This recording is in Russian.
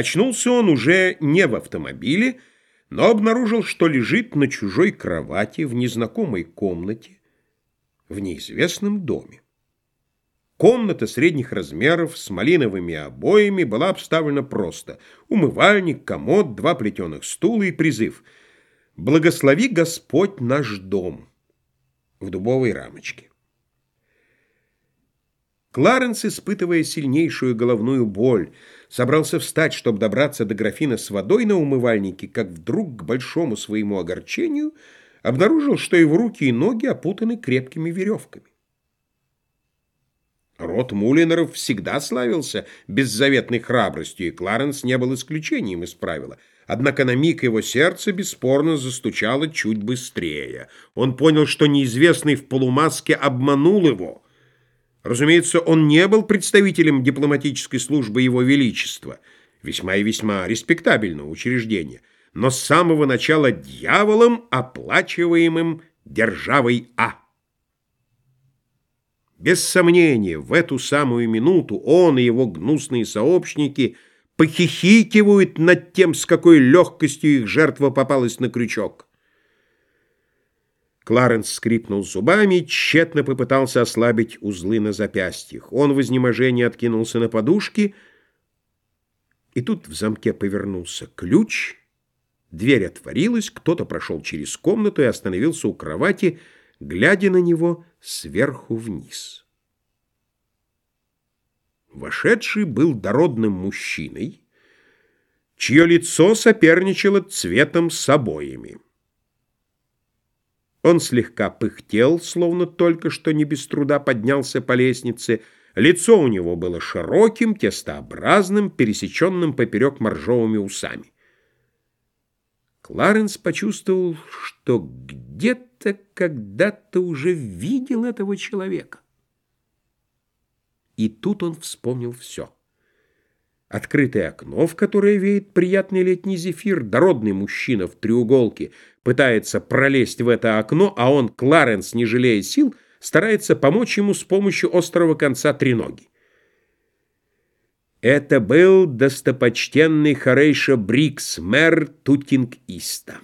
Очнулся он уже не в автомобиле, но обнаружил, что лежит на чужой кровати в незнакомой комнате в неизвестном доме. Комната средних размеров с малиновыми обоями была обставлена просто. Умывальник, комод, два плетеных стула и призыв «Благослови Господь наш дом» в дубовой рамочке. Кларенс, испытывая сильнейшую головную боль, собрался встать, чтобы добраться до графина с водой на умывальнике, как вдруг, к большому своему огорчению, обнаружил, что его руки и ноги опутаны крепкими веревками. Род Мулинеров всегда славился беззаветной храбростью, и Кларенс не был исключением из правила. Однако на миг его сердце бесспорно застучало чуть быстрее. Он понял, что неизвестный в полумаске обманул его — Разумеется, он не был представителем дипломатической службы Его Величества, весьма и весьма респектабельного учреждения, но с самого начала дьяволом, оплачиваемым державой А. Без сомнения, в эту самую минуту он и его гнусные сообщники похихикивают над тем, с какой легкостью их жертва попалась на крючок. Кларенс скрипнул зубами и тщетно попытался ослабить узлы на запястьях. Он в изнеможении откинулся на подушки, и тут в замке повернулся ключ, дверь отворилась, кто-то прошел через комнату и остановился у кровати, глядя на него сверху вниз. Вошедший был дородным мужчиной, чье лицо соперничало цветом с обоями. Он слегка пыхтел, словно только что не без труда поднялся по лестнице. Лицо у него было широким, тестообразным, пересеченным поперек моржовыми усами. Кларенс почувствовал, что где-то когда-то уже видел этого человека. И тут он вспомнил все. Открытое окно, в которое веет приятный летний зефир, дородный мужчина в треуголке пытается пролезть в это окно, а он, Кларенс, не жалея сил, старается помочь ему с помощью острого конца треноги. Это был достопочтенный Харейша Брикс, мэр Тутинг-Иста.